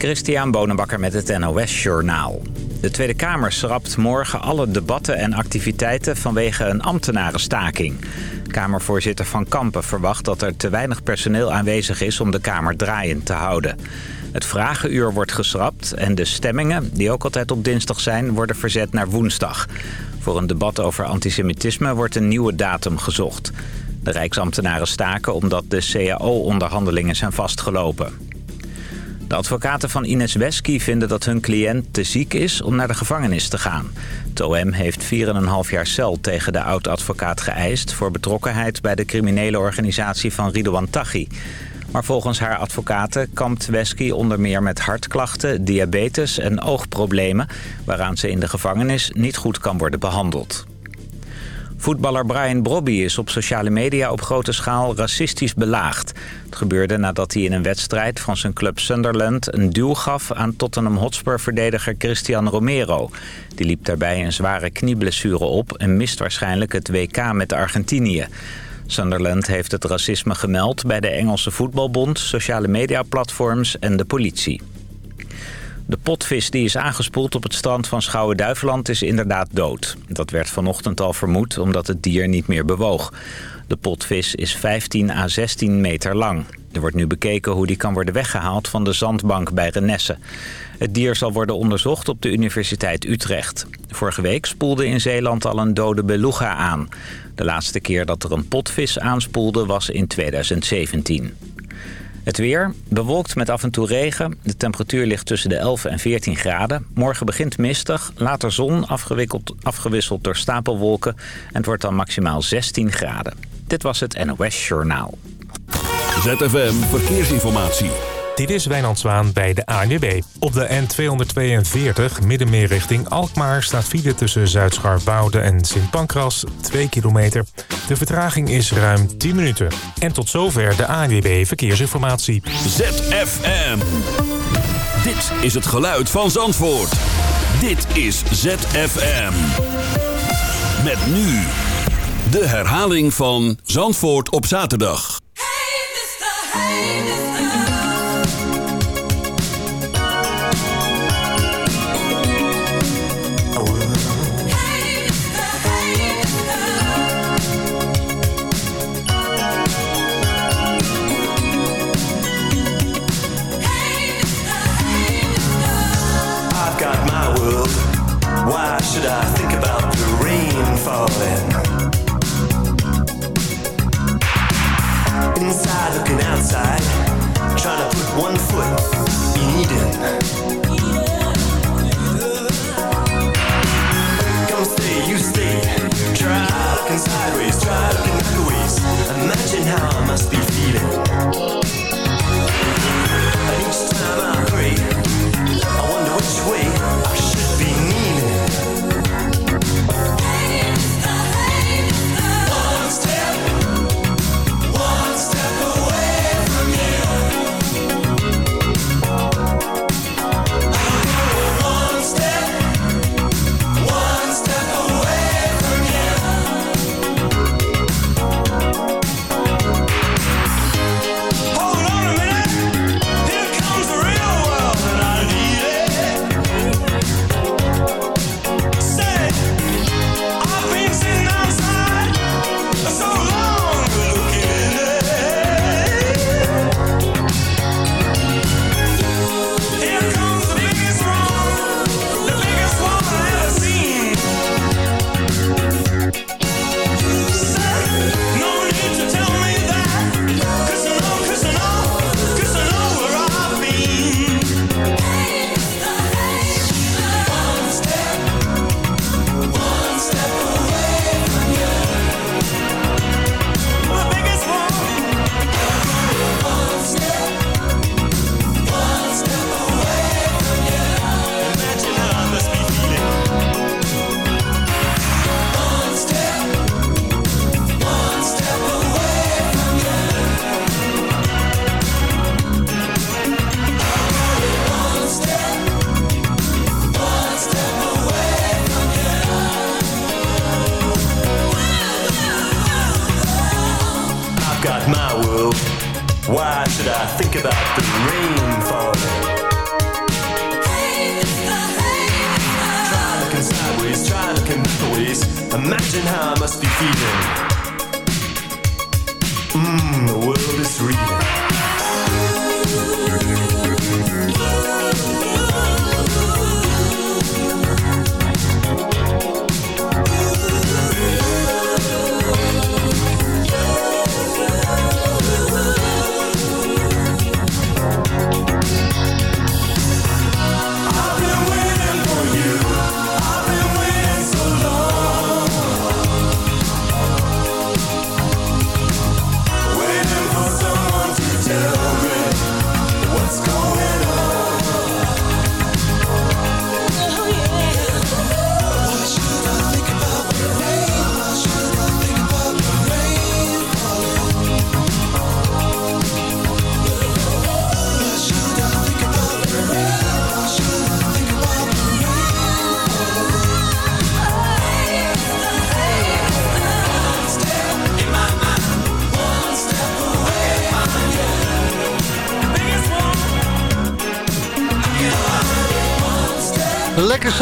Christian Bonenbakker met het NOS Journaal. De Tweede Kamer schrapt morgen alle debatten en activiteiten vanwege een ambtenarenstaking. Kamervoorzitter Van Kampen verwacht dat er te weinig personeel aanwezig is om de Kamer draaiend te houden. Het vragenuur wordt geschrapt en de stemmingen, die ook altijd op dinsdag zijn, worden verzet naar woensdag. Voor een debat over antisemitisme wordt een nieuwe datum gezocht. De Rijksambtenaren staken omdat de CAO-onderhandelingen zijn vastgelopen. De advocaten van Ines Wesky vinden dat hun cliënt te ziek is om naar de gevangenis te gaan. Het OM heeft 4,5 jaar cel tegen de oud-advocaat geëist... voor betrokkenheid bij de criminele organisatie van Ridouan Taghi. Maar volgens haar advocaten kampt Wesky onder meer met hartklachten, diabetes en oogproblemen... waaraan ze in de gevangenis niet goed kan worden behandeld. Voetballer Brian Brobby is op sociale media op grote schaal racistisch belaagd. Het gebeurde nadat hij in een wedstrijd van zijn club Sunderland... een duw gaf aan Tottenham Hotspur-verdediger Christian Romero. Die liep daarbij een zware knieblessure op... en mist waarschijnlijk het WK met Argentinië. Sunderland heeft het racisme gemeld bij de Engelse Voetbalbond... sociale mediaplatforms en de politie. De potvis die is aangespoeld op het strand van Schouwen-Duiveland is inderdaad dood. Dat werd vanochtend al vermoed omdat het dier niet meer bewoog. De potvis is 15 à 16 meter lang. Er wordt nu bekeken hoe die kan worden weggehaald van de zandbank bij Renesse. Het dier zal worden onderzocht op de Universiteit Utrecht. Vorige week spoelde in Zeeland al een dode beluga aan. De laatste keer dat er een potvis aanspoelde was in 2017. Het weer, bewolkt met af en toe regen. De temperatuur ligt tussen de 11 en 14 graden. Morgen begint mistig, later zon, afgewisseld door stapelwolken. En het wordt dan maximaal 16 graden. Dit was het NOS Journaal. ZFM Verkeersinformatie. Dit is Wijnand Zwaan bij de ANWB. Op de N242 middenmeer richting Alkmaar staat file tussen Zuid-Scharwoude en Sint Pancras 2 kilometer. De vertraging is ruim 10 minuten. En tot zover de ANWB Verkeersinformatie. ZFM. Dit is het geluid van Zandvoort. Dit is ZFM. Met nu de herhaling van Zandvoort op zaterdag. Hey, mister, hey, mister. Should I think about the rain falling? Inside looking outside, trying to put one foot in Eden. Come stay, you stay. Try looking sideways, try looking backwards. Imagine how I must be feeling.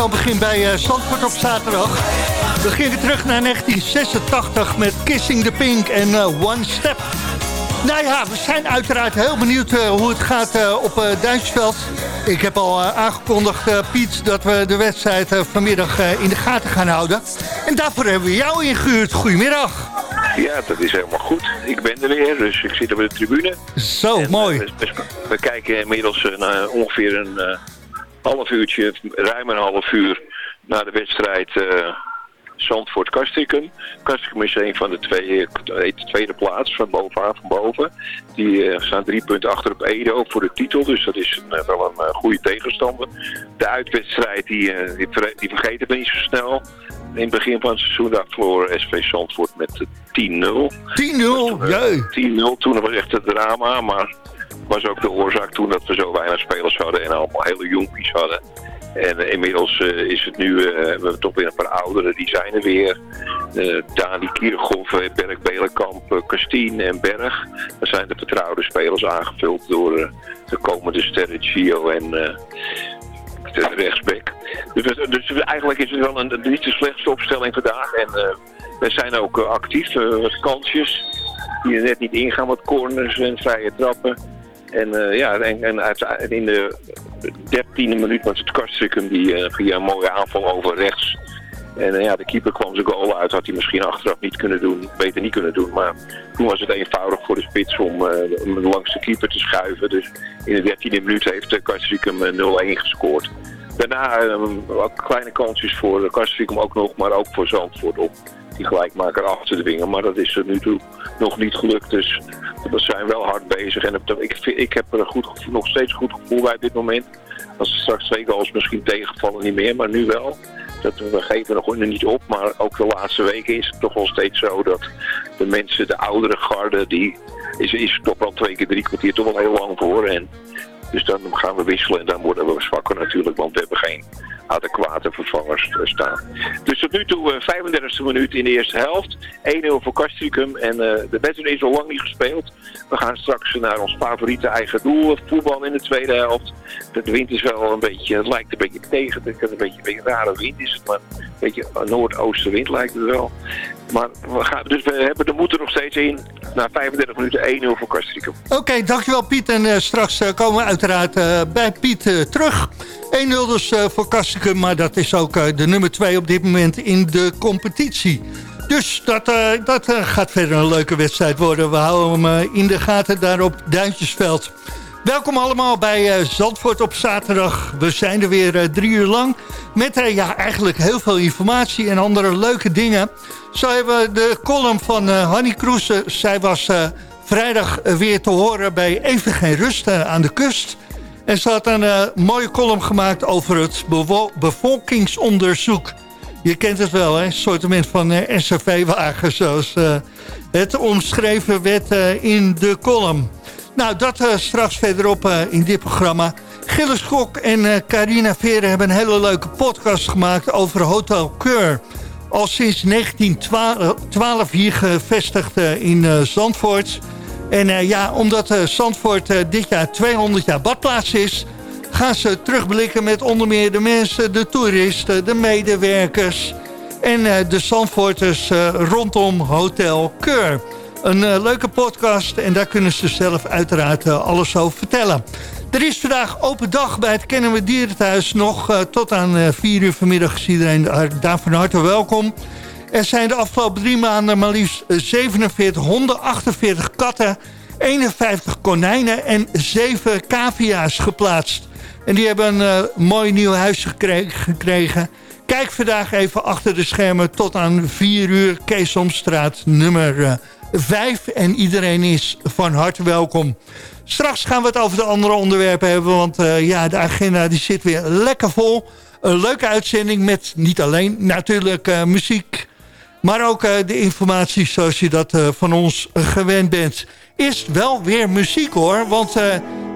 Zo begin bij uh, Zandvoort op zaterdag. We gingen terug naar 1986 met Kissing the Pink en eh, One Step. Nou ja, we zijn uiteraard heel benieuwd eh, hoe het gaat op uh, Duitsveld. Ik heb al aangekondigd, Piet, dat we de wedstrijd vanmiddag in de gaten gaan houden. En daarvoor hebben we jou ingehuurd. Goedemiddag. Ja, dat is helemaal goed. Ik ben er weer, dus ik zit op de tribune. Zo, En, mooi. we, we kijken inmiddels ongeveer een half uurtje, ruim een half uur, naar de wedstrijd eh Zandvoort-Kastrikum. Kastrikum is een van de twee, eh, de tweede plaats, van bovenaan, van boven. Die eh, staan drie punten achter op Ede, ook voor de titel. Dus dat is een, eh, wel een eh, goede tegenstander. De uitwedstrijd, die, eh, die, die vergeten we niet zo snel. In het begin van het seizoen daar verloor SV Zandvoort met eh, 10-0. 10-0, jee. 10-0 toen was echt het drama, maar was ook de oorzaak toen dat we zo weinig spelers hadden en allemaal hele jonkies hadden. En eh, inmiddels eh, is het nu, eh, we hebben toch weer een paar ouderen, die zijn er weer. Eh Dani Kierhoff, eh, Berg Belenkamp, Kastien en Berg. Dat zijn de vertrouwde spelers aangevuld door de komende sterren Gio en de rechtsback. Dus, dus eigenlijk is het wel een, niet de slechtste opstelling vandaag. En we zijn ook actief, wat kansjes die er net niet ingaan, wat corners en vrije trappen. En eh, ja, en, en uit- in de dertiende minuut was het Kastrikum die eh, via een mooie aanval over rechts. En eh, ja, de keeper kwam zijn goal uit, had hij misschien achteraf niet kunnen doen, beter niet kunnen doen. Maar toen was het eenvoudig voor de spits om, langs de keeper te schuiven. Dus in de dertiende minuut heeft uh, Kastrikum eh, 0-1 gescoord. Daarna kleine kansjes voor uh, Kastrikum ook nog, maar ook voor Zandvoort op die gelijkmaker af te dwingen. Maar dat is er nu toe nog niet gelukt. Dus we zijn wel hard bezig. En ik, ik heb er goed nog steeds goed gevoel bij dit moment. Als er straks twee goals misschien tegenvallen niet meer, maar nu wel. Dat, we geven nog niet op, maar ook de laatste weken is het toch wel steeds zo dat de mensen, de oudere garde, die is, is toch wel twee keer drie kwartier toch wel heel lang voor. En dus dan gaan we wisselen en dan worden we zwakker natuurlijk, want we hebben geen adequate vervangers eh, staan. Dus tot nu toe eh 35e minuut in de eerste helft. 1-0 voor Castricum en eh, de wedstrijd is al lang niet gespeeld. We gaan straks naar ons favoriete eigen doel, voetbal in de tweede helft. De wind is wel een beetje, het lijkt een beetje tegen, het een beetje, een rare wind is het, maar een beetje noordoostenwind lijkt het wel. Maar we gaan, dus we hebben de moed er nog steeds in. Na 35 minuten 1-0 voor Castricum. Oké, dankjewel Piet. En eh, straks eh, komen we uiteraard eh, bij Piet eh, terug. 1-0 dus eh, voor Maar dat is ook eh, de nummer 2 op dit moment in de competitie. Dus dat, eh, dat eh, gaat verder een leuke wedstrijd worden. We houden hem in de gaten daar op Duintjesveld. Welkom allemaal bij Zandvoort op zaterdag. We zijn er weer drie uur lang met ja, eigenlijk heel veel informatie en andere leuke dingen. Zo hebben we de column van Hanny Kroes. zij was vrijdag weer te horen bij Even Geen Rust aan de kust. En ze had een eh, mooie column gemaakt over het bevolkingsonderzoek. Je kent het wel, hè? Een soortement van eh, SRV-wagen, zoals eh, het omschreven werd in de column. Nou, dat straks verderop in dit programma. Gilles Kok en Carina Veren hebben een hele leuke podcast gemaakt over Hotel Keur. Al sinds 1912 hier gevestigd in Zandvoort. En eh, ja, omdat eh, Zandvoort eh, dit jaar 200 jaar badplaats is... gaan ze terugblikken met onder meer de mensen, de toeristen, de medewerkers... En de Zandvoorters rondom Hotel Keur. Een leuke podcast en daar kunnen ze zelf uiteraard alles over vertellen. Er is vandaag open dag bij het Kennemer Dierenthuis. Nog tot aan 4 uur vanmiddag is iedereen daar van harte welkom. Er zijn de afgelopen drie maanden maar liefst 47 honden, 48 katten... 51 konijnen en 7 cavia's geplaatst. En die hebben een uh, mooi nieuw huis gekregen. Kijk vandaag even achter de schermen tot aan 4 uur Keesomstraat nummer uh, eh, 5. En iedereen is van harte welkom. Straks gaan we het over de andere onderwerpen hebben. Want uh, ja, de agenda die zit weer lekker vol. Een leuke uitzending met niet alleen natuurlijk muziek... Maar ook uh, de informatie zoals je dat uh, van ons gewend bent. Is wel weer muziek hoor. Want uh,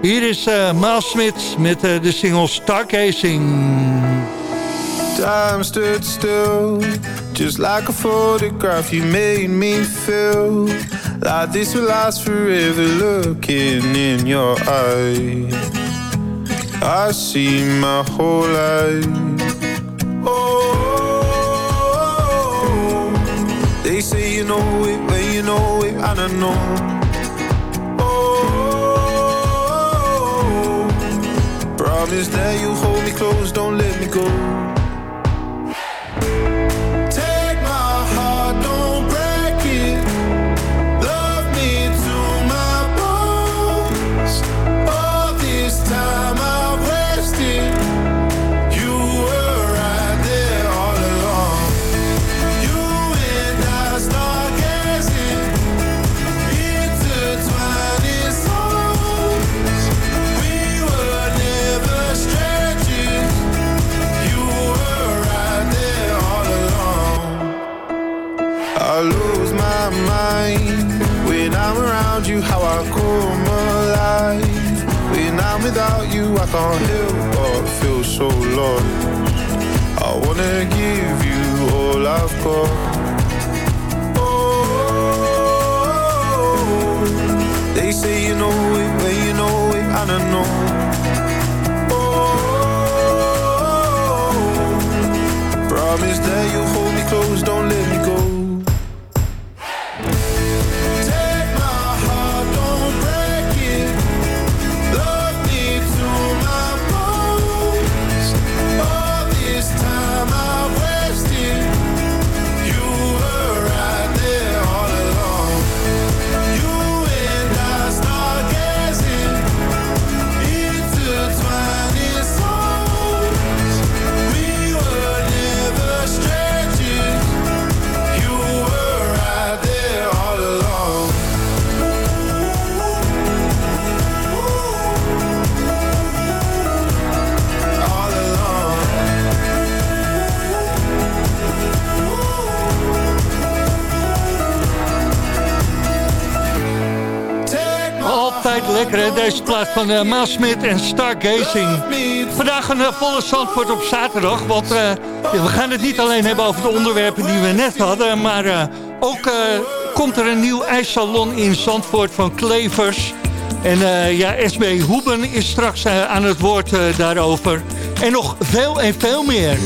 hier is Miles Smith met de single Stargazing. Time stood still, just like a photograph you made me feel Like this will last forever looking in your eyes I see my whole life Oh Say you know it, but you know it, I don't know. Oh, promise that you hold me close, don't let me go. I come alive. When I'm without you, I can't help but feel so lost. I wanna give you all I've got. Oh, they say you know it when you know it, I don't know. Oh, promise that you'll hold me close, don't deze plaat van uh, Maas Smit en Stargazing. Vandaag een uh, volle Zandvoort op zaterdag. Want ja, we gaan het niet alleen hebben over de onderwerpen die we net hadden. Maar ook komt er een nieuw ijssalon in Zandvoort van Klevers. En ja, SB Hoeben is straks aan het woord daarover. En nog veel en veel meer.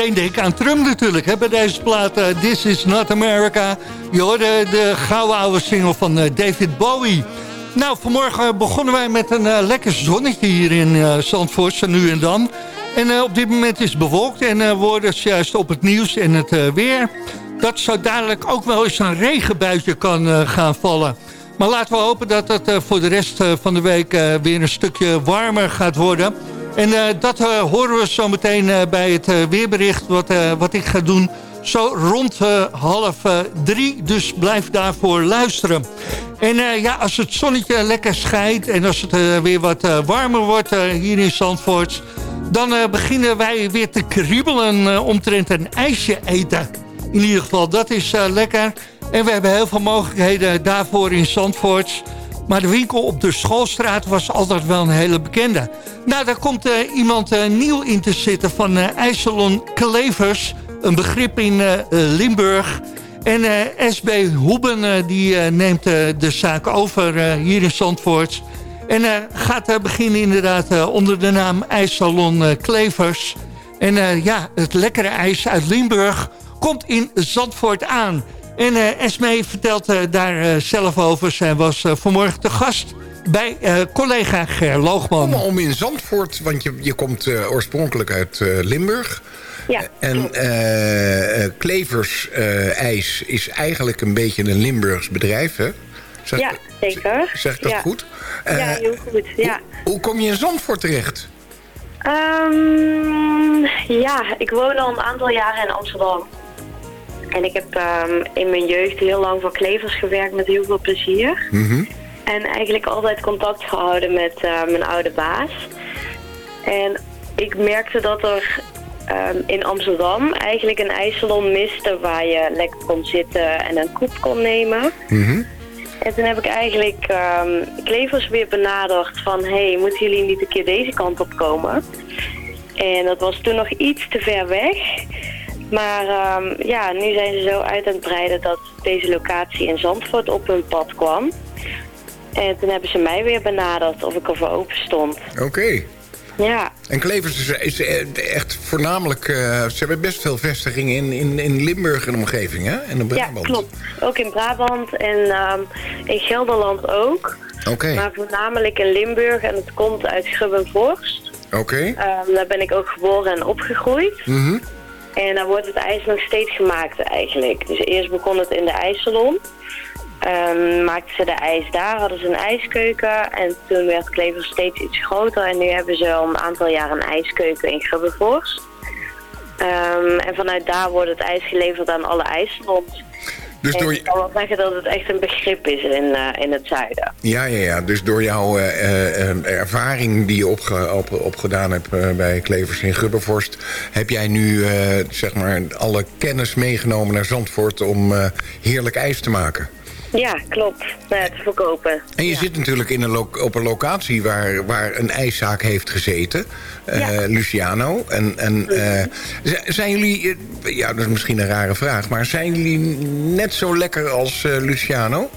Meteen denk aan Trump natuurlijk, hè, bij deze plaat eh, This is not America. Je hoorde de gouden oude single van eh, David Bowie. Nou, vanmorgen begonnen wij met een eh, lekker zonnetje hier in Zandvoort, zo nu en dan. En op dit moment is het bewolkt en we hoorden juist op het nieuws en het weer... dat zo dadelijk ook wel eens een regenbuitje kan gaan vallen. Maar laten we hopen dat het voor de rest van de week weer een stukje warmer gaat worden... En eh, dat eh, horen we zo meteen eh, bij het weerbericht wat, wat ik ga doen. Zo rond eh, half drie, dus blijf daarvoor luisteren. En ja, als het zonnetje lekker schijnt en als het weer wat warmer wordt hier in Zandvoort... dan beginnen wij weer te kriebelen omtrent een ijsje eten. In ieder geval, dat is lekker. En we hebben heel veel mogelijkheden daarvoor in Zandvoort... Maar de winkel op de schoolstraat was altijd wel een hele bekende. Nou, daar komt eh, iemand eh, nieuw in te zitten van eh IJsselon Klevers. Een begrip in Limburg. En SB Hoeben die, neemt de zaak over hier in Zandvoort. En gaat beginnen inderdaad onder de naam IJsselon eh, Klevers. En ja, het lekkere ijs uit Limburg komt in Zandvoort aan. En eh Esmee vertelt eh, daar eh, zelf over. Zij was eh, vanmorgen te gast bij eh, collega Ger Loogman. Om, om in Zandvoort, want je, je komt eh, oorspronkelijk uit eh, Limburg. Ja, En eh, eh, Klevers eh, IJs is eigenlijk een beetje een Limburgs bedrijf, hè? Zeg, ja zeker. Zeg ik dat ja. goed? Ja, heel goed. Ja. Hoe kom je in Zandvoort terecht? Ehm, ja, ik woon al een aantal jaren in Amsterdam. En ik heb ehm, in mijn jeugd heel lang voor klevers gewerkt met heel veel plezier. Mhm. En eigenlijk altijd contact gehouden met eh, mijn oude baas. En ik merkte dat er ehm, in Amsterdam eigenlijk een ijssalon miste waar je lekker kon zitten en een koep kon nemen. Mhm. En toen heb ik eigenlijk ehm, Klevers weer benaderd van... hé, hey, moeten jullie niet een keer deze kant op komen? En dat was toen nog iets te ver weg. Maar ehm, ja, nu zijn ze zo uit aan het breiden dat deze locatie in Zandvoort op hun pad kwam. En toen hebben ze mij weer benaderd of ik ervoor open stond. Oké. Ja, En Klevers is, is echt voornamelijk... eh, ze hebben best veel vestigingen in, in, in Limburg en omgeving, hè? En in ja Brabant. klopt. Ook in Brabant en ehm, in Gelderland ook. Oké, Maar voornamelijk in Limburg en het komt uit Grubbenvorst. oké. Ehm, daar ben ik ook geboren en opgegroeid. Mhm. En daar wordt het ijs nog steeds gemaakt eigenlijk. Dus eerst begon het in de ijssalon. Ehm maakten ze de ijs daar, hadden ze een ijskeuken. En toen werd Klever steeds iets groter. En nu hebben ze al een aantal jaar een ijskeuken in Grubbevorst. Ehm, en vanuit daar wordt het ijs geleverd aan alle ijssalons. Dus door, ik kan wel zeggen dat het echt een begrip is in, eh, in het zuiden. ja, ja, ja, dus door jouw eh, eh, ervaring die je opge, op, opgedaan hebt bij Klevers in Gubbervorst... heb jij nu zeg maar alle kennis meegenomen naar Zandvoort om heerlijk ijs te maken? Ja, klopt. Ja, te verkopen. En je Ja. zit natuurlijk in een op een locatie waar, waar een ijszaak heeft gezeten. eh, Ja. Luciano. En, en, eh, z- zijn jullie, eh, ja dat is misschien een rare vraag... maar zijn jullie net zo lekker als eh, Luciano?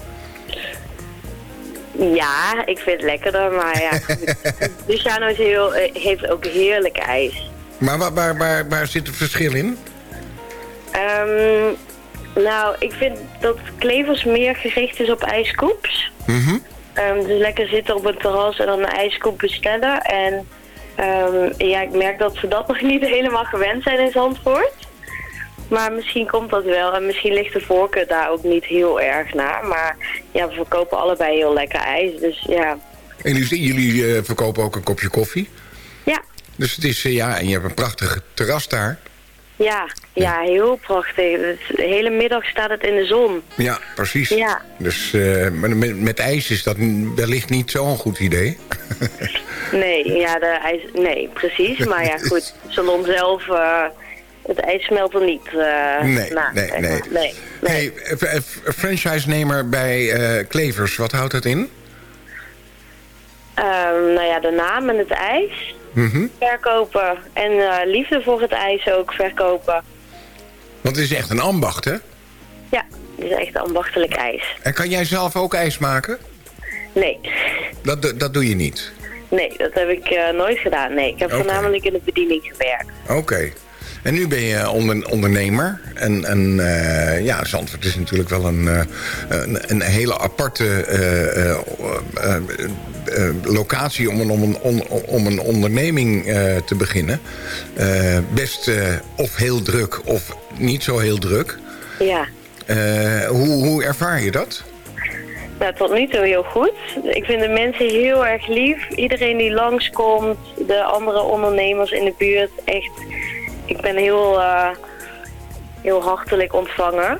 Ja, ik vind het lekkerder, maar ja. Luciano is heel, eh, heeft ook heerlijk ijs. Maar waar, waar, waar, waar zit het verschil in? Ehm, nou, ik vind dat Klevers meer gericht is op ijskoeps. Mhm. Ehm, dus lekker zitten op een terras en dan een ijskoep bestellen. En ehm, ja, ik merk dat ze dat nog niet helemaal gewend zijn in Zandvoort. Maar misschien komt dat wel en misschien ligt de voorkeur daar ook niet heel erg naar. Maar ja, we verkopen allebei heel lekker ijs, dus ja. En jullie, jullie eh, verkopen ook een kopje koffie. Ja, Dus het is, eh, ja, en je hebt een prachtig terras daar. Ja, ja, heel prachtig. De hele middag staat het in de zon. Ja, precies. Ja. Dus eh, maar met, met ijs is dat wellicht niet zo'n goed idee. Nee, ja, de ijs, nee, precies. Maar ja, goed, salon zelf, eh, het ijs smelt er niet uh, Nee, na, nee, nee. nee, nee. Hey, eh, eh, franchise-nemer bij eh, Klevers, wat houdt dat in? Ehm, nou ja, de naam en het ijs Verkopen. En eh, liefde voor het ijs ook verkopen. Want het is echt een ambacht, hè? Ja, het is echt ambachtelijk ijs. En kan jij zelf ook ijs maken? Nee, Dat, dat, doe je niet. nee, dat heb ik eh, nooit gedaan. Nee, ik heb voornamelijk in de bediening gewerkt. Oké. En nu ben je onder, ondernemer. En, en eh, ja, Zandvoort is natuurlijk wel een, eh, een, een hele aparte eh, locatie om een, om een, on- om een onderneming te beginnen. Best of heel druk of niet zo heel druk. Ja, hoe, hoe ervaar je dat? nou, tot nu toe heel goed. Ik vind de mensen heel erg lief. Iedereen die langskomt, de andere ondernemers in de buurt, echt... Ik ben heel, eh, heel hartelijk ontvangen.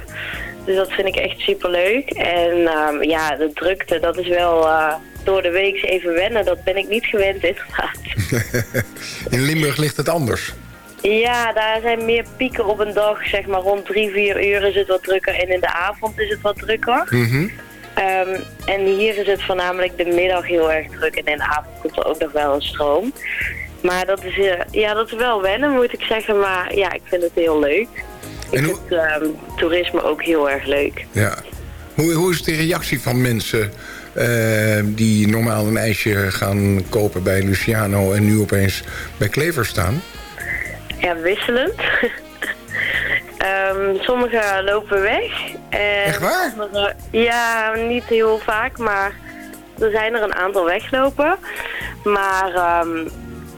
Dus dat vind ik echt superleuk. En ehm, ja, de drukte, dat is wel eh, door de week even wennen. Dat ben ik niet gewend inderdaad. In Limburg ligt het anders. Ja, daar zijn meer pieken op een dag. Zeg maar rond drie, vier uur is het wat drukker. En in de avond is het wat drukker. Mhm. Ehm, en hier is het voornamelijk de middag heel erg druk. En in de avond komt er ook nog wel een stroom. Maar dat is, eh, ja, dat is wel wennen, moet ik zeggen. Maar ja, ik vind het heel leuk. Ik En hoe- vind ehm, toerisme ook heel erg leuk. Ja. Hoe, hoe is de reactie van mensen eh, die normaal een ijsje gaan kopen bij Luciano... en nu opeens bij Klever staan? Ja, wisselend. Ehm, sommigen lopen weg. En Echt waar? ja, niet heel vaak, maar er zijn er een aantal weglopen. Maar, ehm,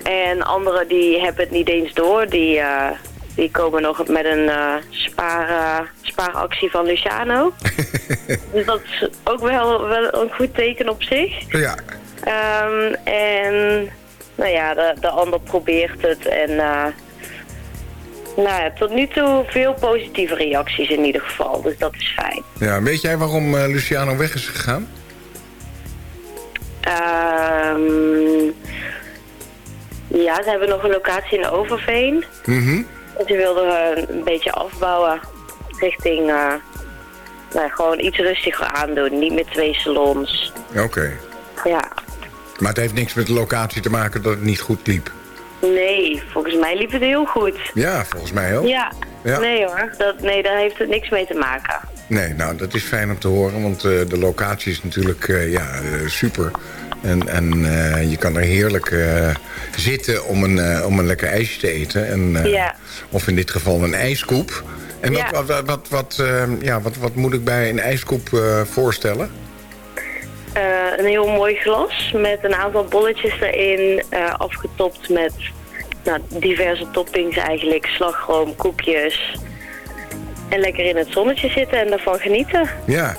en anderen die hebben het niet eens door. Die, eh, die komen nog met een eh, spaar, eh, spaaractie van Luciano. dus dat is ook wel, wel een goed teken op zich. Ja. Ehm, en nou ja, de, de ander probeert het. En nou ja, tot nu toe veel positieve reacties in ieder geval. Dus dat is fijn. ja. Weet jij waarom Luciano weg is gegaan? Ehm, ja, ze hebben nog een locatie in Overveen. Mhm. En ze wilden eh, een beetje afbouwen richting... eh, nou, gewoon iets rustiger aandoen. Niet met twee salons. Oké. Ja. Maar het heeft niks met de locatie te maken dat het niet goed liep. Nee, volgens mij liep het heel goed. Ja, volgens mij ook. Ja. Ja. Nee hoor, dat, nee, daar heeft het niks mee te maken. Nee, nou, dat is fijn om te horen, want eh, de locatie is natuurlijk eh, ja, eh, super. En, en je kan er heerlijk zitten om een, om een lekker ijsje te eten. En, Ja. Of in dit geval een ijskoep. En wat, Ja. wat, wat, wat, wat, eh, ja, wat, wat moet ik bij een ijskoep voorstellen? Een heel mooi glas met een aantal bolletjes erin, afgetopt met nou, diverse toppings eigenlijk, slagroom, koekjes. En lekker in het zonnetje zitten en daarvan genieten. Ja.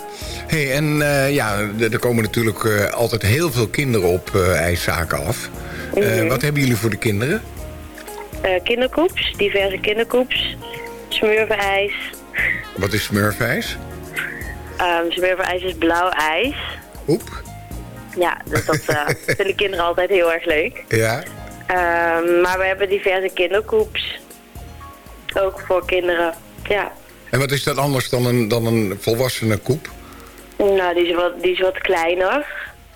Hey, en eh, ja, er komen natuurlijk eh, altijd heel veel kinderen op eh, ijszaken af. Mhm. Wat hebben jullie voor de kinderen? kinderkoeps, diverse kinderkoeps, smurfijs. Wat is smurfijs? Um, smurfijs is blauw ijs. Oep. Ja, dus dat vinden kinderen altijd heel erg leuk. Ja. Ehm, maar we hebben diverse kinderkoeps. Ook voor kinderen, ja. En wat is dat anders dan een, dan een volwassene koep? Nou, die is wat, die is wat kleiner,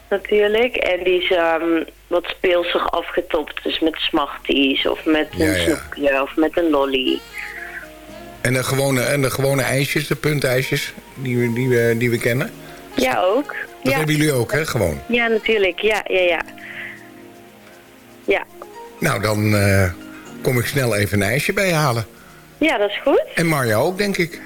natuurlijk. En die is ehm, wat speelsig afgetopt. Dus met smarties of met een Ja, ja. snoepje of met een lolly. En de gewone, en de gewone ijsjes, de puntijsjes, die we, die we, die we kennen? Ja, ook. Dat ja. hebben jullie ook, hè? Gewoon. ja, natuurlijk. Ja, ja, ja. Ja. Nou, dan eh, kom ik snel even een ijsje bij je halen. Ja, dat is goed. En Marja ook, denk ik.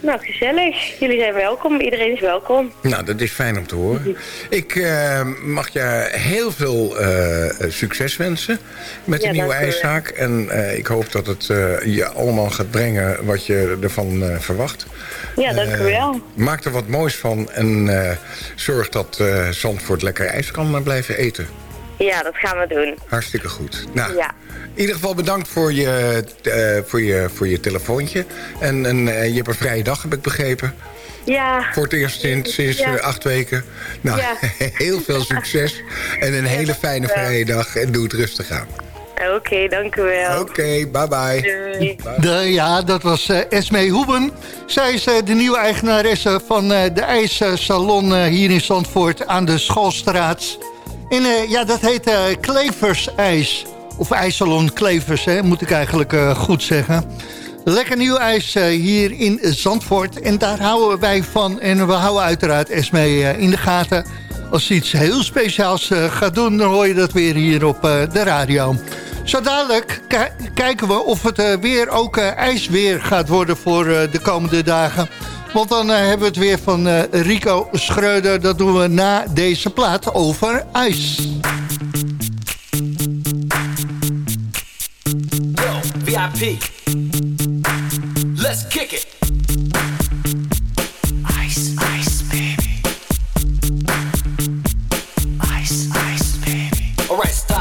Nou, gezellig. Jullie zijn welkom. Iedereen is welkom. Nou, dat is fijn om te horen. Ik eh, mag je heel veel eh, succes wensen met de Ja, nieuwe ijszaak. En eh, ik hoop dat het je allemaal gaat brengen wat je ervan verwacht. Ja, dank u wel. Maak er wat moois van en zorg dat Zandvoort lekker ijs kan blijven eten. Ja, dat gaan we doen. Hartstikke goed. Nou, Ja. in ieder geval bedankt voor je, eh, voor je, voor je telefoontje. En, en eh, je hebt een vrije dag, heb ik begrepen. Ja. Voor het eerst sinds, sinds Ja. eh, acht weken. Nou, Ja. heel veel succes. En een hele fijne vrije dag. En doe het rustig aan. Oké, dank u wel. Oké, bye bye. Doei. De, ja, dat was eh Esmee Hoeben. Zij is eh, de nieuwe eigenaresse van eh, de ijssalon eh, hier in Zandvoort aan de Schoolstraat. En eh, ja, dat heet eh Klevers IJs. Of ijssalon Klevers, hè, moet ik eigenlijk eh, goed zeggen. Lekker nieuw ijs eh, hier in Zandvoort. En daar houden wij van. En we houden uiteraard Esmee eh, in de gaten. Als ze iets heel speciaals eh, gaat doen, dan hoor je dat weer hier op eh, de radio. Zo dadelijk ki- kijken we of het eh, weer ook eh, ijsweer gaat worden voor eh, de komende dagen. Want dan eh, hebben we het weer van eh, Rico Schreuder. Dat doen we na deze plaat over ijs. Yo, VIP. Let's kick it. Ice, ice, baby. Ice, ice, baby. Alright, stop.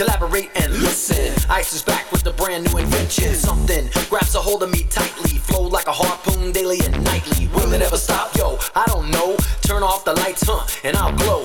Collaborate and listen. Ice is back with a brand new invention. Something grabs a hold of me tightly. Flow like a harpoon daily and nightly. Will it ever stop? Yo, I don't know. Turn off the lights, huh? And I'll glow.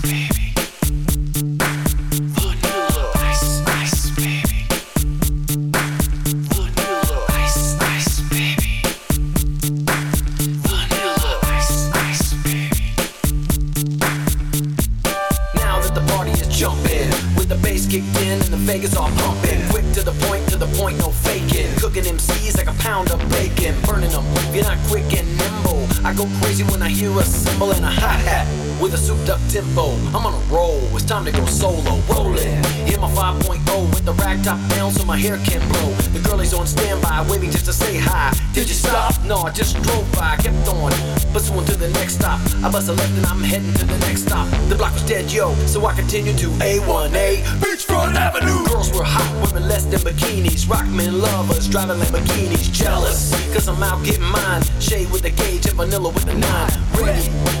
go crazy when I hear a cymbal and a hi-hat with a souped up tempo. I'm on a roll, it's time to go solo. Rolling, hit my 5.0 with the rag top down so my hair can blow. The girlies on standby, waiting just to say hi. Did you stop? No, I just drove by, kept on. Pursuing to the next stop. I bust a left and I'm heading to the next stop. The block was dead, yo, so I continued to A1A Beachfront Avenue. Girls were hot, women less than bikinis. Rockmen lovers, driving Lamborghinis. Jealous, cause I'm out getting mine. Shade with the gauge and vanilla with the nine. Ready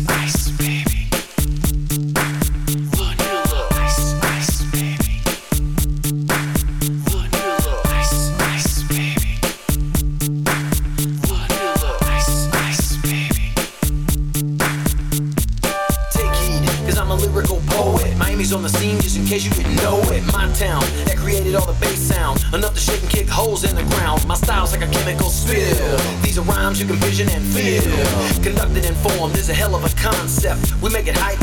Rhymes you can vision and feel. Conducted and form, is a hell of a concept. We make it hype.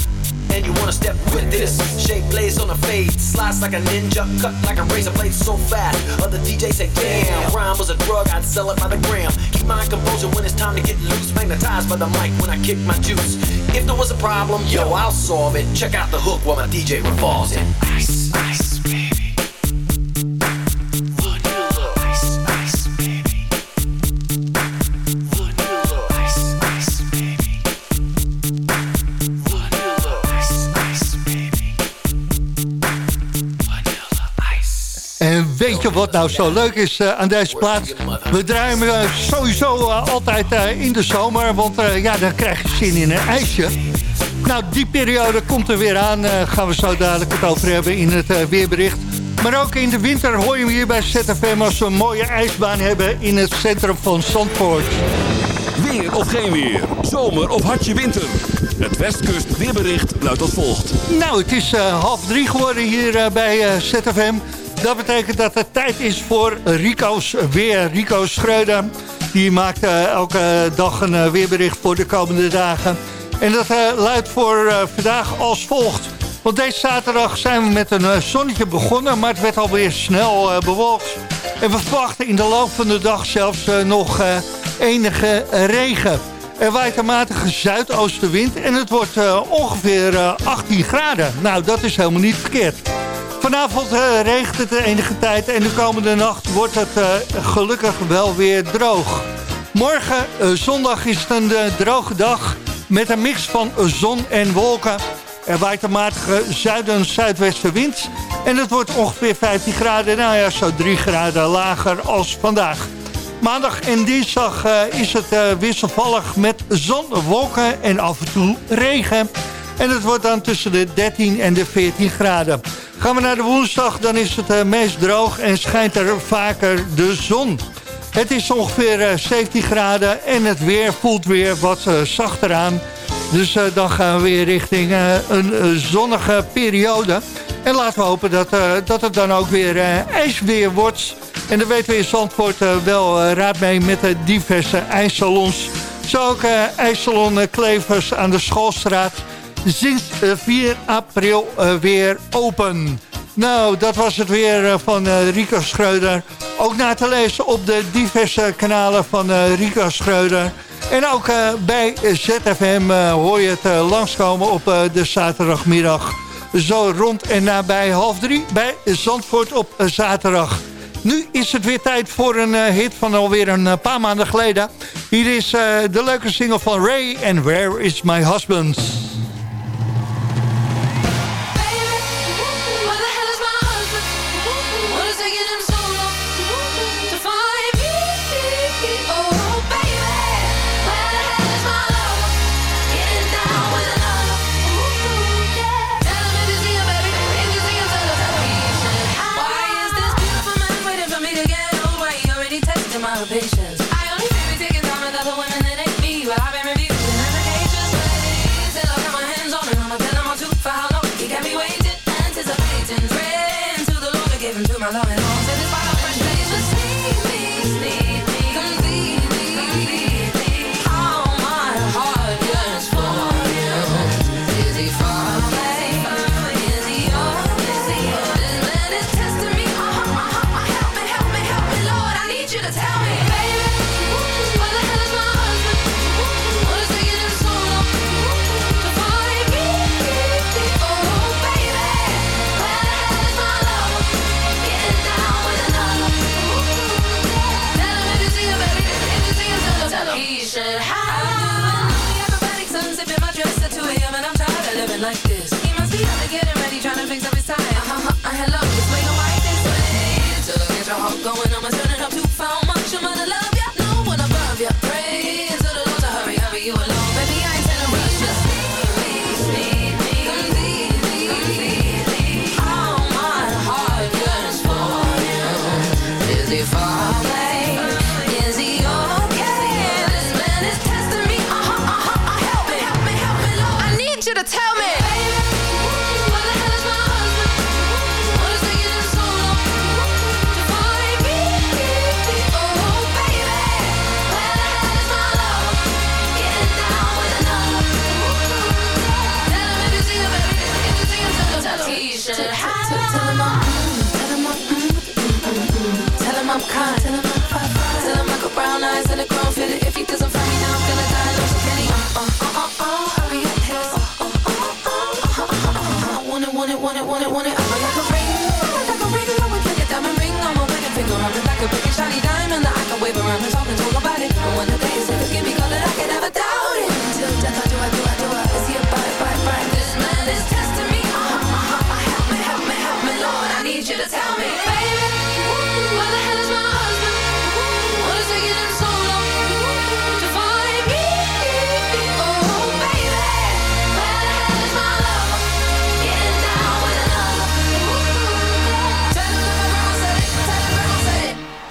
and you wanna step with this. Shape blaze on a fade, slice like a ninja, cut like a razor blade so fast. Other DJs say, damn, rhyme was a drug, I'd sell it by the gram. Keep my composure when it's time to get loose, magnetized by the mic when I kick my juice. If there was a problem, yo, I'll solve it. Check out the hook while my DJ revolves. Ice, ice, Wat nou zo leuk is eh, aan deze plaat? We draaien hem eh, sowieso eh, altijd in de zomer, want ja, dan krijg je zin in een ijsje. Nou, die periode komt er weer aan. eh, gaan we zo dadelijk het over hebben in het weerbericht. Maar ook in de winter hoor je hem hier bij ZFM als we een mooie ijsbaan hebben in het centrum van Zandvoort. Weer of geen weer. Zomer of hartje winter. Het Westkust weerbericht luidt als volgt. Nou, het is half drie geworden hier bij ZFM. Dat betekent dat het tijd is voor Rico's weer. Rico Schreuder, die maakt eh, elke dag een eh, weerbericht voor de komende dagen. En dat eh, luidt voor vandaag als volgt. Want deze zaterdag zijn we met een zonnetje begonnen, maar het werd alweer snel bewolkt. En we verwachten in de loop van de dag zelfs nog enige regen. Er waait een matige zuidoostenwind en het wordt ongeveer eh, 18 graden. Nou, dat is helemaal niet verkeerd. Vanavond eh, regent het de enige tijd en de komende nacht wordt het eh, gelukkig wel weer droog. Morgen, eh, zondag, is het een droge dag met een mix van zon en wolken. Er waait een matige zuiden-zuidwestenwind en het wordt ongeveer 15 graden. Nou ja, zo 3 graden lager als vandaag. Maandag en dinsdag is het wisselvallig met zon, wolken en af en toe regen. En het wordt dan tussen de 13 en de 14 graden. Gaan we naar de woensdag, dan is het eh, meest droog en schijnt er vaker de zon. Het is ongeveer eh, 17 graden en het weer voelt weer wat eh, zachter aan. Dus eh, dan gaan we weer richting eh, een eh, zonnige periode. En laten we hopen dat, eh, dat het dan ook weer eh, ijsweer wordt. En daar weten we in Zandvoort eh, wel eh, raad mee met de diverse ijssalons. Zo ook eh, ijssalon eh, Klevers aan de Schoolstraat. Sinds eh, 4 april eh, weer open. Nou, dat was het weer eh, van eh, Rico Schreuder. Ook na te lezen op de diverse kanalen van eh, Rico Schreuder. En ook eh, bij ZFM eh, hoor je het eh, langskomen op eh, de zaterdagmiddag. Zo rond en nabij half drie bij Zandvoort op eh, zaterdag. Nu is het weer tijd voor een eh, hit van alweer een eh, paar maanden geleden. Hier is eh, de leuke single van Ray en Where is My Husband? garbage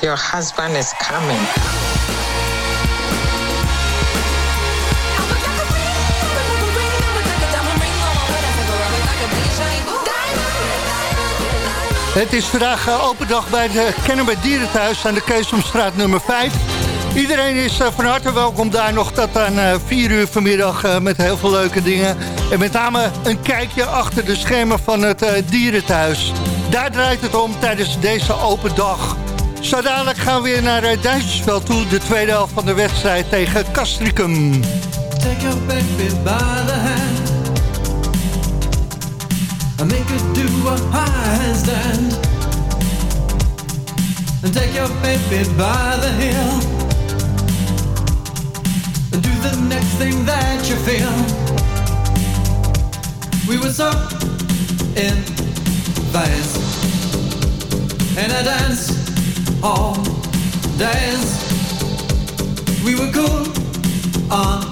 Your husband is coming. Het is vandaag eh, open dag bij de Kennemer Dierenthuis aan de Keesomstraat nummer 5. Iedereen is eh, van harte welkom daar nog tot aan eh, 4 uur vanmiddag eh, met heel veel leuke dingen. En met name een kijkje achter de schermen van het eh, Dierenthuis. Daar draait het om tijdens deze open dag. Zo dadelijk gaan we weer naar uh, Duitsersveld toe, de tweede helft van de wedstrijd tegen Castricum. Take your baby by the hand and make her do a handstand. And take your baby by the heel and do the next thing that you feel. We were so in phase in a dance all days. We were cool on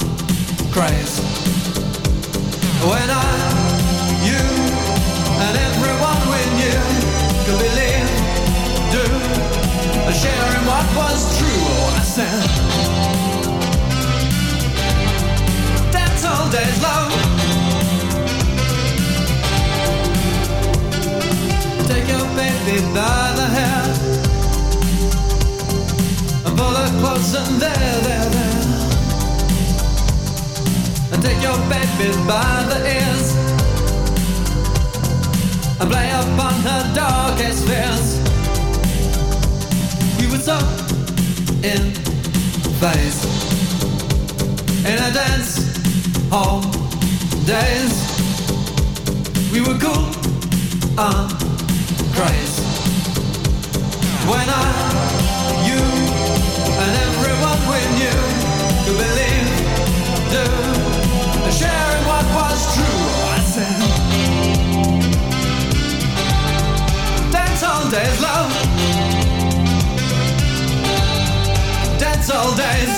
craze. When I, you, and everyone we knew could believe, do, sharing what was true. Oh, I said, dance all days your baby by the hair and pull close and there, there, there and take your baby by the ears and play upon her darkest fears. We were so in phase in a dance hall days. We were cool on craze when I, you, could believe, do sharing what was true. I said, dance all days, love. Dance all days.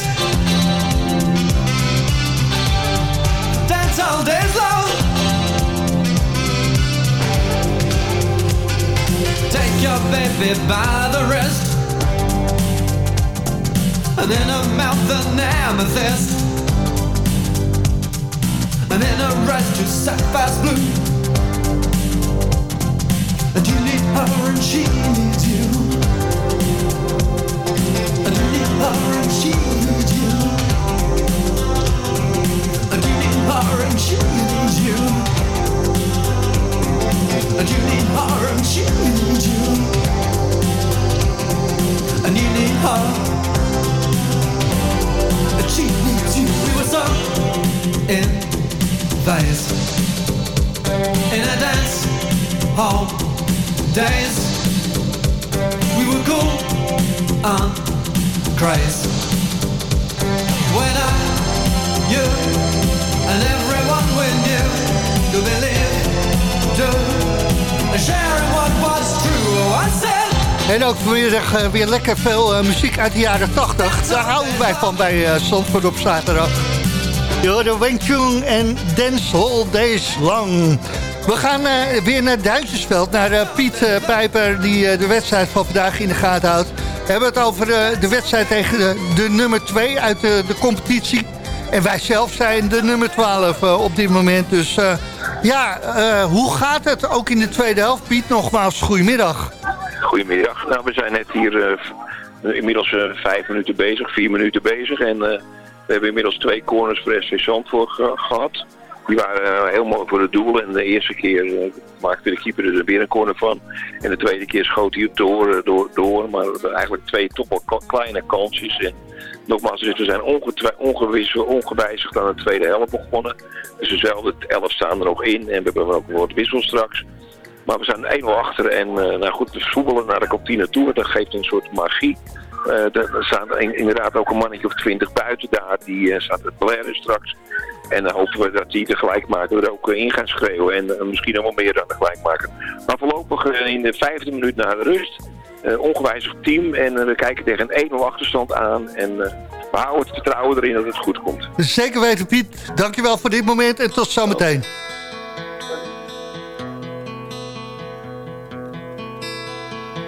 Dance all days, love. Take your baby by the wrist, and in her mouth an amethyst and in a rush to sapphire's blue. And you need her and she needs you. And you need her and she needs you. And you need her and she needs you. And you need her and she needs you. And you need her. And she needs you. We were so in phase in a dance hall days. We were cool on craze when I, you, and everyone we knew could believe, En ook vanmiddag eh, weer lekker veel eh, muziek uit de jaren 80. Daar houden wij van bij Zandvoort op zaterdag. Hoorde Wing en Dance All Days Long. We gaan weer naar Duitsersveld, naar Piet eh, Pijper... die de wedstrijd van vandaag in de gaten houdt. We hebben het over de wedstrijd tegen de, de nummer 2 uit de, de competitie. En wij zelf zijn de nummer 12 eh, op dit moment. Dus ja, hoe gaat het ook in de tweede helft? Piet, nogmaals, goedemiddag. Goedemiddag. Nou, we zijn net hier eh, inmiddels eh, vijf minuten bezig, vier minuten bezig. En eh, we hebben inmiddels twee corners voor SV Zandvoort ge- gehad. Die waren heel mooi voor het doel. En de eerste keer maakte de keeper er weer een corner van. En de tweede keer schoot hij door, door, door. Maar eigenlijk twee toch wel kleine kansjes. En nogmaals, dus we zijn ongewis- ongewijzigd aan de tweede helft begonnen. Dus dezelfde elf staan er nog in. En we hebben ook wat wissel straks. Maar we zijn 1-0 achter en eh, nou goed, we voetballen naar de kantine toe. Dat geeft een soort magie. Eh, er staat in- inderdaad ook een mannetje of twintig buiten daar. Die eh, staat te blaren straks. En dan hopen we dat die de gelijkmaker er ook in gaan schreeuwen. En misschien nog wel meer dan de gelijkmaker. Maar voorlopig in de vijfde minuut na de rust. ongewijzigd team. En we kijken tegen een 1-0 achterstand aan. En we houden het vertrouwen erin dat het goed komt. Zeker weten, Piet. Dankjewel voor dit moment en tot zometeen.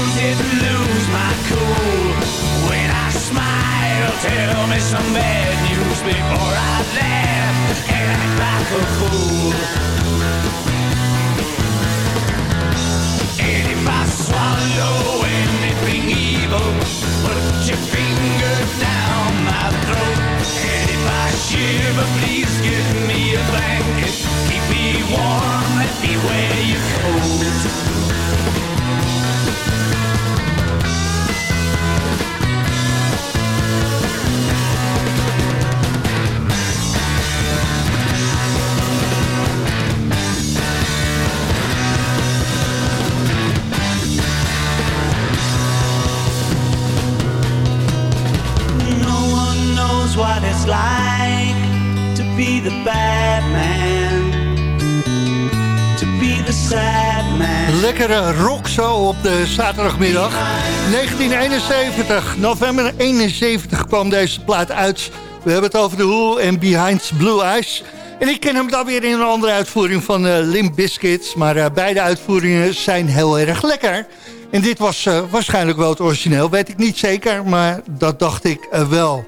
It, lose my cool. When I smile, tell me some bad news before I laugh and act like a fool. And if I swallow anything evil, put your finger down my throat. And if I shiver, please give me a blanket. Keep me warm, let me wear Lekkere rock zo op de zaterdagmiddag. 1971, november 71 kwam deze plaat uit. We hebben het over de Who en Behind Blue Eyes. En ik ken hem dan weer in een andere uitvoering van eh Limp Bizkit. Maar eh, beide uitvoeringen zijn heel erg lekker. En dit was eh, waarschijnlijk wel het origineel, weet ik niet zeker. Maar dat dacht ik eh, wel.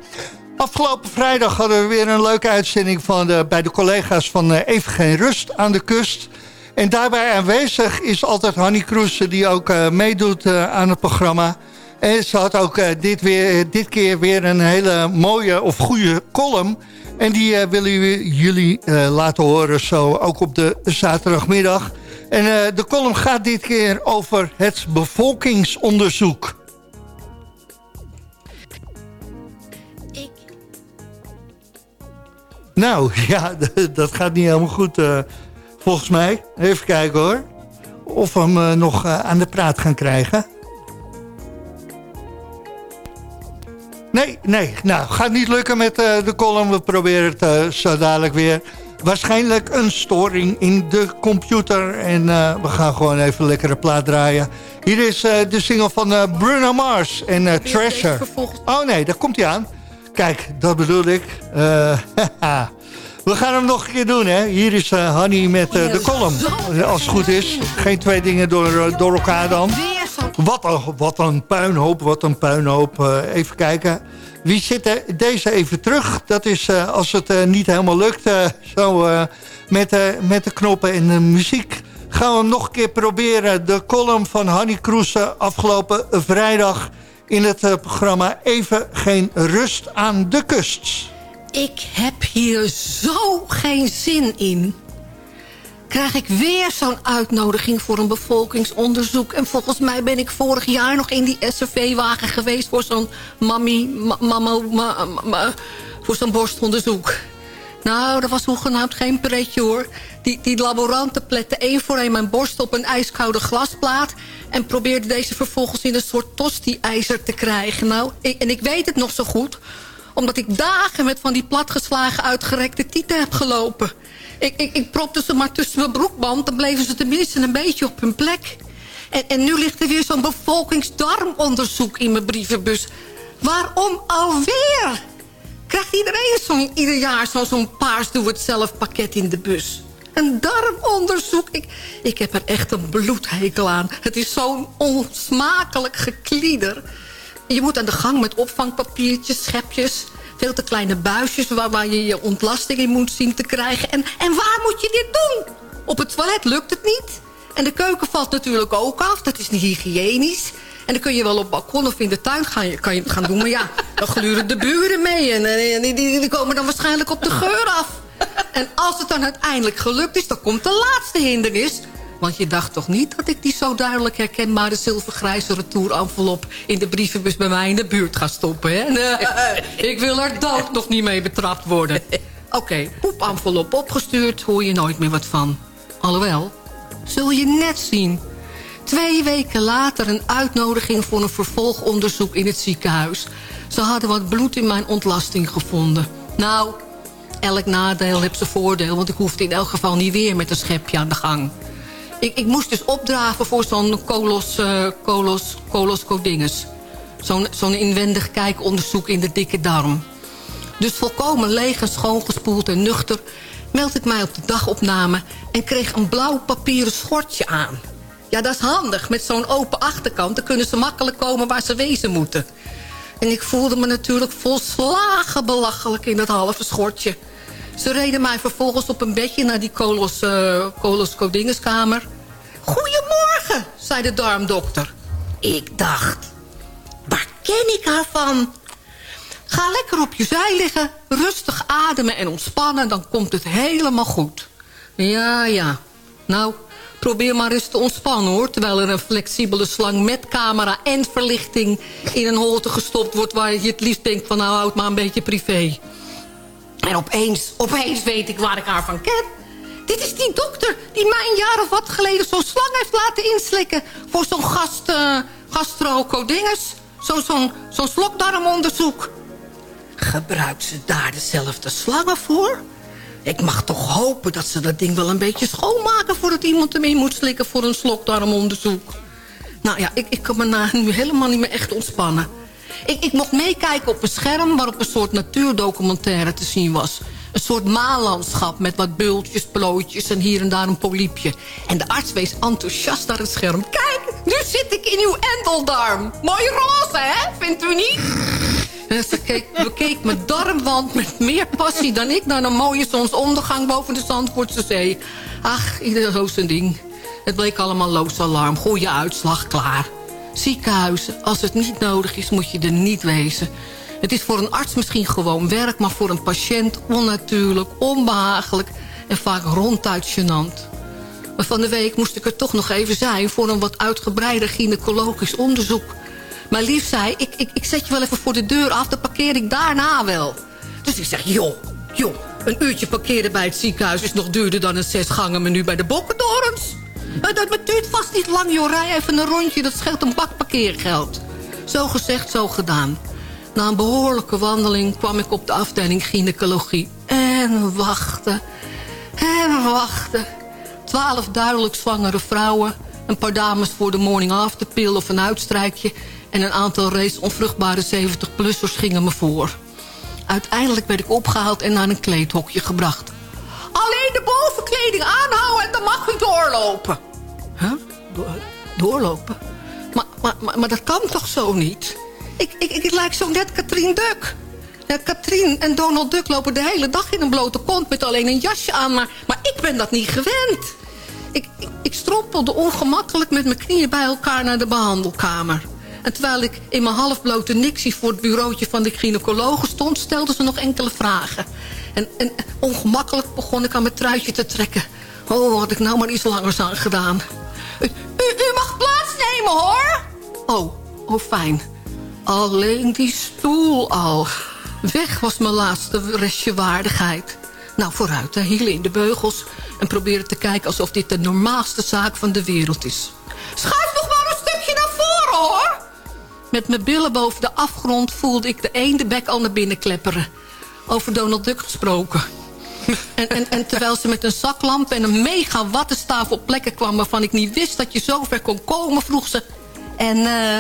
Afgelopen vrijdag hadden we weer een leuke uitzending van bij de collega's van eh, Even Geen Rust aan de kust. En daarbij aanwezig is altijd Hanny Kroes die ook eh, meedoet eh, aan het programma. En ze had ook eh, dit, weer, dit keer weer een hele mooie of goede column. En die eh, willen we jullie eh, laten horen zo ook op de zaterdagmiddag. En eh, de column gaat dit keer over het bevolkingsonderzoek. Nou, ja, dat gaat niet helemaal goed eh, volgens mij. Even kijken hoor. Of we hem eh, nog eh, aan de praat gaan krijgen. Nee, nee. Nou, gaat niet lukken met eh, de column. We proberen het zo dadelijk weer. Waarschijnlijk een storing in de computer. En we gaan gewoon even lekkere plaat draaien. Hier is de single van Bruno Mars en Treasure. Oh nee, daar komt hij aan. Kijk, dat bedoel ik. Eh, we gaan hem nog een keer doen, hè. Hier is eh, Honey met eh, de column. Als het goed is. Geen twee dingen door, eh, door elkaar dan. Wat een, wat een puinhoop, wat een puinhoop. Even kijken. Wie zit er deze even terug? Dat is als het niet helemaal lukt, zo met, met de knoppen en de muziek. Gaan we hem nog een keer proberen. De column van Hanny Kroesen afgelopen vrijdag in het programma Even Geen Rust aan de Kust. Ik heb hier zo geen zin in. Krijg ik weer zo'n uitnodiging voor een bevolkingsonderzoek. En volgens mij ben ik vorig jaar nog in die SRV-wagen geweest... voor zo'n mammy, ma, mamo, ma, voor zo'n borstonderzoek. Nou, dat was hoegenaamd geen pretje hoor. Die, die laboranten pletten één voor één mijn borst op een ijskoude glasplaat... en probeerden deze vervolgens in een soort tosti-ijzer te krijgen. Nou, en ik weet het nog zo goed omdat ik dagen met van die platgeslagen uitgerekte tieten heb gelopen. Ik, ik, ik propte ze maar tussen mijn broekband... dan bleven ze tenminste een beetje op hun plek. En, en nu ligt er weer zo'n bevolkingsdarmonderzoek in mijn brievenbus. Waarom alweer? Krijgt iedereen zo'n, ieder jaar zo'n zo'n paars doe-het-zelf pakket in de bus? Een darmonderzoek? Ik, ik heb er echt een bloedhekel aan. Het is zo'n onsmakelijk geklieder. Je moet aan de gang met opvangpapiertjes, schepjes... veel te kleine buisjes waar, waar je je ontlasting in moet zien te krijgen. En, en waar moet je dit doen? Op het toilet lukt het niet. En de keuken valt natuurlijk ook af. Dat is niet hygiënisch. En dan kun je wel op balkon of in de tuin gaan, kan je gaan doen. Maar ja, dan gluren de buren mee. En, die, die komen dan waarschijnlijk op de geur af. En als het dan uiteindelijk gelukt is, dan komt de laatste hindernis. Want je dacht toch niet dat ik die zo duidelijk herkenbare zilvergrijze retourenvelop in de brievenbus bij mij in de buurt ga stoppen, hè? Nee, ik wil er dood nog niet mee betrapt worden. Oké, poepenvelop opgestuurd, hoor je nooit meer wat van. Alhoewel, zul je net zien. Twee weken later een uitnodiging voor een vervolgonderzoek in het ziekenhuis. Ze hadden wat bloed in mijn ontlasting gevonden. Nou, elk nadeel heeft zijn voordeel... want ik hoefde in elk geval niet weer met een schepje aan de gang. Ik, ik moest dus opdraven voor zo'n kolos, eh kolos. Zo'n zo'n inwendig kijkonderzoek in de dikke darm. Dus volkomen leeg en schoongespoeld en nuchter... meld ik mij op de dagopname en kreeg een blauw papieren schortje aan. Ja, dat is handig. Met zo'n open achterkant... dan kunnen ze makkelijk komen waar ze wezen moeten. En ik voelde me natuurlijk volslagen belachelijk in dat halve schortje. Ze reden mij vervolgens op een bedje naar die kolos, eh kolos Codingenskamer. Goedemorgen, zei de darmdokter. Ik dacht, waar ken ik haar van? Ga lekker op je zij liggen, rustig ademen en ontspannen... dan komt het helemaal goed. Ja, ja. Nou, probeer maar eens te ontspannen, hoor... terwijl er een flexibele slang met camera en verlichting... in een holte gestopt wordt waar je het liefst denkt van... nou, houd maar een beetje privé. En opeens, opeens weet ik waar ik haar van ken. Dit is die dokter die mij een jaar of wat geleden zo'n slang heeft laten inslikken... voor zo'n gast, uh. Zo'n slokdarmonderzoek. Gebruikt ze daar dezelfde slangen voor? Ik mag toch hopen dat ze dat ding wel een beetje schoonmaken... voordat iemand in moet slikken voor een slokdarmonderzoek. Nou ja, ik, ik kan me nu helemaal niet meer echt ontspannen. Ik, ik mocht meekijken op een scherm waarop een soort natuurdocumentaire te zien was. Een soort maalandschap met wat bultjes, plootjes en hier en daar een poliepje. En de arts wees enthousiast naar het scherm. Kijk, nu zit ik in uw endeldarm. Mooi roze, hè? Vindt u niet? En ze keek, bekeek mijn darmwand met meer passie dan ik... naar een mooie zonsondergang boven de Zandvoortse zee. Ach, ieder zijn ding. Het bleek allemaal loos alarm. Goeie uitslag, klaar. Ziekenhuizen, als het niet nodig is, moet je er niet wezen. Het is voor een arts misschien gewoon werk... maar voor een patiënt onnatuurlijk, onbehagelijk... en vaak ronduit gênant. Maar van de week moest ik er toch nog even zijn... voor een wat uitgebreider gynaecologisch onderzoek. Maar lief zei, ik, ik, ik zet je wel even voor de deur af... dan parkeer ik daarna wel. Dus ik zeg, joh, joh, een uurtje parkeren bij het ziekenhuis... is nog duurder dan een zesgangen menu bij de Bokkendorens. Dat dat duurt vast niet lang, joh. Rij even een rondje, dat scheelt een bak parkeergeld. Zo gezegd, zo gedaan. Na een behoorlijke wandeling kwam ik op de afdeling gynaecologie. En wachten. En wachten. Twaalf duidelijk zwangere vrouwen. Een paar dames voor de morning after pill of een uitstrijkje. En een aantal reeds onvruchtbare 70-plussers gingen me voor. Uiteindelijk werd ik opgehaald en naar een kleedhokje gebracht. Alleen de bovenkleding aanhouden en dan mag u doorlopen. Huh? Do- doorlopen? Maar, maar, maar, maar dat kan toch zo niet? Ik, ik, ik lijk zo net Katrien Duk. Ja, Katrien en Donald Duck lopen de hele dag in een blote kont... met alleen een jasje aan, maar, maar ik ben dat niet gewend. Ik, ik, ik strompelde ongemakkelijk met mijn knieën bij elkaar naar de behandelkamer. En terwijl ik in mijn halfblote nixie voor het bureautje van de gynaecologe stond... stelden ze nog enkele vragen. En, en ongemakkelijk begon ik aan mijn truitje te trekken. Oh, had ik nou maar iets langers aan gedaan. U, u, mag plaatsnemen, hoor! Oh, oh, fijn. Alleen die stoel al. Weg was mijn laatste restje waardigheid. Nou, vooruit, hè, hielen in de beugels... en proberen te kijken alsof dit de normaalste zaak van de wereld is. Schuif nog maar een stukje naar voren, hoor! Met mijn billen boven de afgrond voelde ik de eendebek al naar binnen klepperen. Over Donald Duck gesproken. En, en, en terwijl ze met een zaklamp en een mega wattenstaaf op plekken kwam... waarvan ik niet wist dat je zo ver kon komen, vroeg ze... En, eh,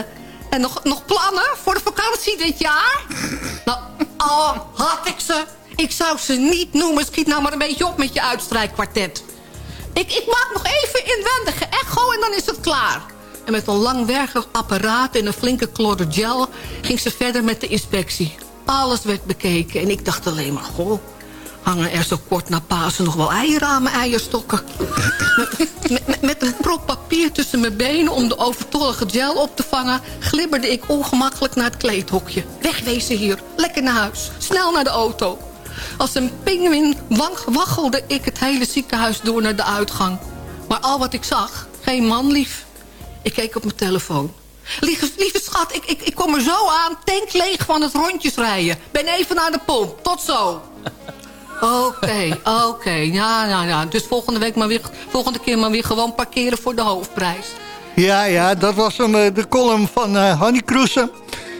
en nog, nog plannen voor de vakantie dit jaar? Nou, oh, had ik ze. Ik zou ze niet noemen. Schiet nou maar een beetje op met je uitstrijkkwartet. Ik, ik maak nog even inwendige echo en dan is het klaar. En met een langwerpig apparaat en een flinke klodder gel... ging ze verder met de inspectie. Alles werd bekeken en ik dacht alleen maar... goh, hangen er zo kort na Pasen nog wel eieren eierstokken. met, een prop papier tussen mijn benen om de overtollige gel op te vangen... glibberde ik ongemakkelijk naar het kleedhokje. Wegwezen hier, lekker naar huis, snel naar de auto. Als een pinguïn waggelde ik het hele ziekenhuis door naar de uitgang. Maar al wat ik zag, geen man lief. Ik keek op mijn telefoon. Lieve, lieve schat, ik, ik, ik kom er zo aan, tank leeg van het rondjes rijden. Ben even naar de pomp, tot zo. Oké, oké. Ja, ja, ja. Dus volgende, week maar weer, volgende keer maar weer gewoon parkeren voor de hoofdprijs. Ja, ja, dat was hem, eh, de column van eh Hanny Kroesen.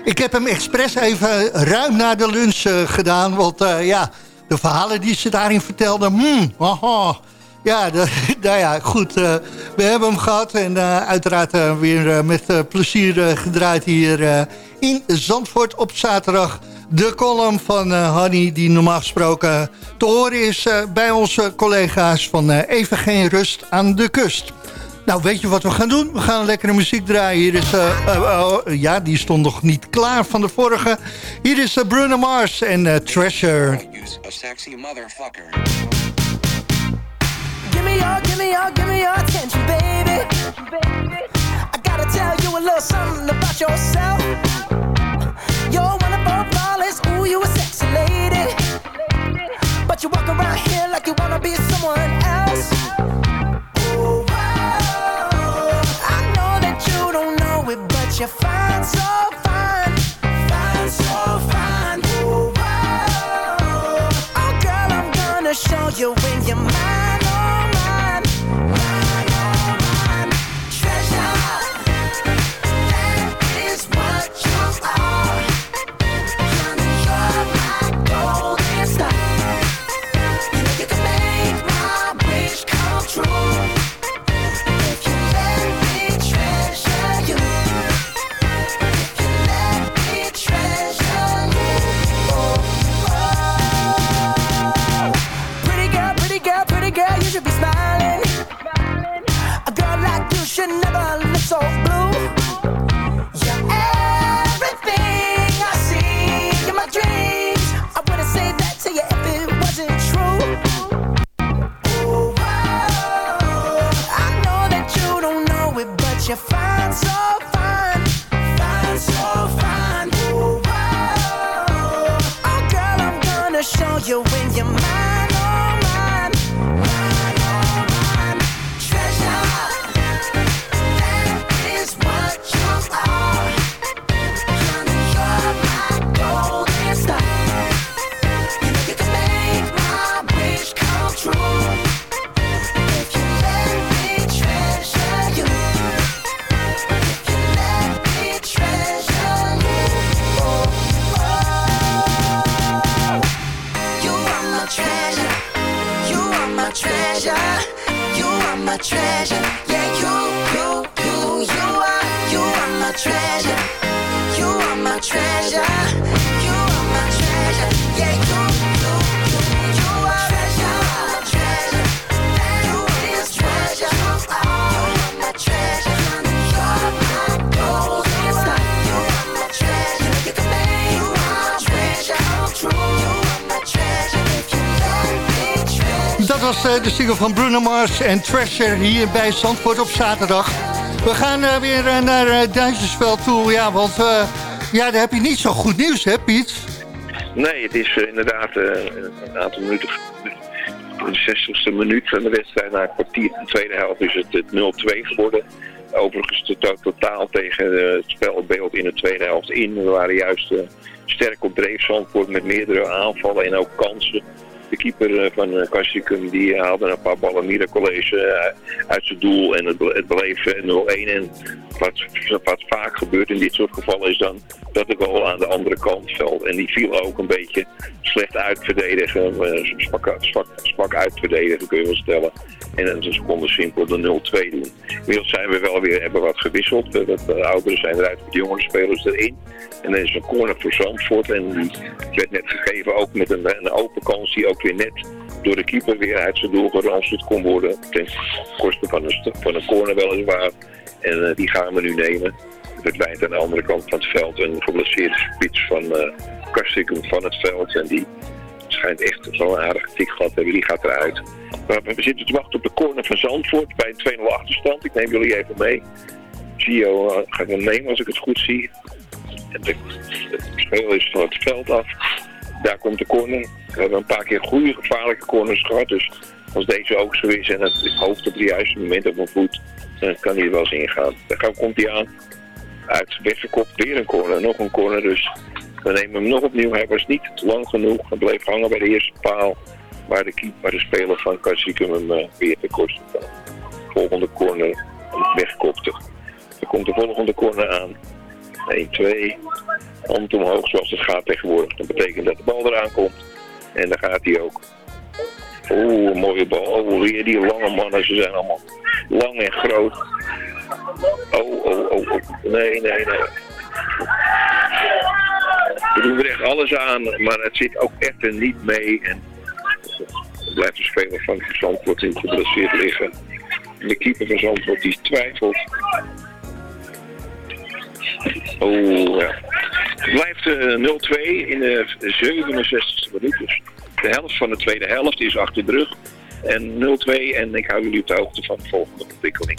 Ik heb hem expres even ruim na de lunch eh, gedaan. Want eh, ja, de verhalen die ze daarin vertelde... Hmm, aha, ja, de, nou ja, goed. eh, we hebben hem gehad. En eh, uiteraard eh, weer met plezier gedraaid hier in Zandvoort op zaterdag. De column van Hanny, die normaal gesproken te horen is... bij onze collega's van Even Geen Rust aan de Kust. Nou, weet je wat we gaan doen? We gaan lekkere muziek draaien. Hier is, eh, oh, ja, die stond nog niet klaar van de vorige. Hier is Bruno Mars en Treasure. Give me your, give me your, give me your attention, baby. I gotta tell you a little something about yourself. You're our flawless, ooh, you a sexy lady. But you walk around here like you wanna be someone else. Ooh, whoa. I know that you don't know it, but you're fine, so fine. Fine, so fine. Ooh, whoa. Oh, girl, I'm gonna show you when you're van Bruno Mars en Treasure hier bij Zandvoort op zaterdag. We gaan eh, weer eh, naar uh, Duitsersveld toe, ja, want ja, daar heb je niet zo goed nieuws, hè Piet? Nee, het is inderdaad een aantal minuten. De 60ste minuut van de wedstrijd. Na een kwartier de tweede helft is het, het 0-2 geworden. Overigens to- totaal tegen het spelbeeld in de tweede helft in. We waren juist sterk op dreef Zandvoort met meerdere aanvallen en ook kansen. De keeper eh, van uh, Kastricum die haalde een paar ballen eh, uit zijn doel en het, ble- het bleef eh, 0-1. En wat, wat vaak gebeurt in dit soort gevallen is dan dat de goal aan de andere kant valt. En die viel ook een beetje slecht uitverdedigen, eh, zwak, zwak uitverdedigen kun je wel stellen. En ze konden simpel de 0-2 doen. Inmiddels zijn we wel weer, hebben wat gewisseld. Eh, de ouderen zijn eruit, de jongere spelers erin. En dan is een corner voor Zandvoort. En die werd net gegeven ook met een, een open kans die ook weer net door de keeper weer uit zijn doel geranseld kon worden. Ten koste van een, van een corner weliswaar. En eh, die gaan we nu nemen. Het verdwijnt aan de andere kant van het veld een geblesseerde spits van uh, van het veld. En die schijnt echt zo'n aardige tik gehad te hebben. Die gaat eruit. Maar we zitten te wachten op de corner van Zandvoort bij een 2-0 achterstand. Ik neem jullie even mee. Gio eh, gaat hem nemen als ik het goed zie. En de, het speel is van het veld af. Daar komt de corner. We hebben een paar keer goede gevaarlijke corners gehad. Dus als deze ook zo is en het hoofd op het juiste moment op mijn voet, dan kan hij er wel eens ingaan. Dan komt hij aan. Uit Wessenkop weer een corner, nog een corner. Dus we nemen hem nog opnieuw. Hij was niet lang genoeg. Hij bleef hangen bij de eerste paal. Waar de, keep, waar de speler van Kassikum hem eh, weer te kosten. Volgende corner wegkopte. Er komt de volgende corner aan. 1, 2. Hand omhoog zoals het gaat tegenwoordig. Dat betekent dat de bal eraan komt. En dan gaat hij ook. Oeh, mooie bal. Oh, weer die lange mannen. Ze zijn allemaal lang en groot. Oh, oh, oh, oh. Nee, nee, nee. We doen er echt alles aan, maar het zit ook echt er niet mee. En blijft de speler van Zandvoort in geblesseerd liggen. En de keeper van Zandvoort die twijfelt. Oh, ja. Het blijft eh, 0-2 in de 67e de helft van de tweede helft is achter de rug. En 0-2 en ik hou jullie op de hoogte van de volgende ontwikkeling.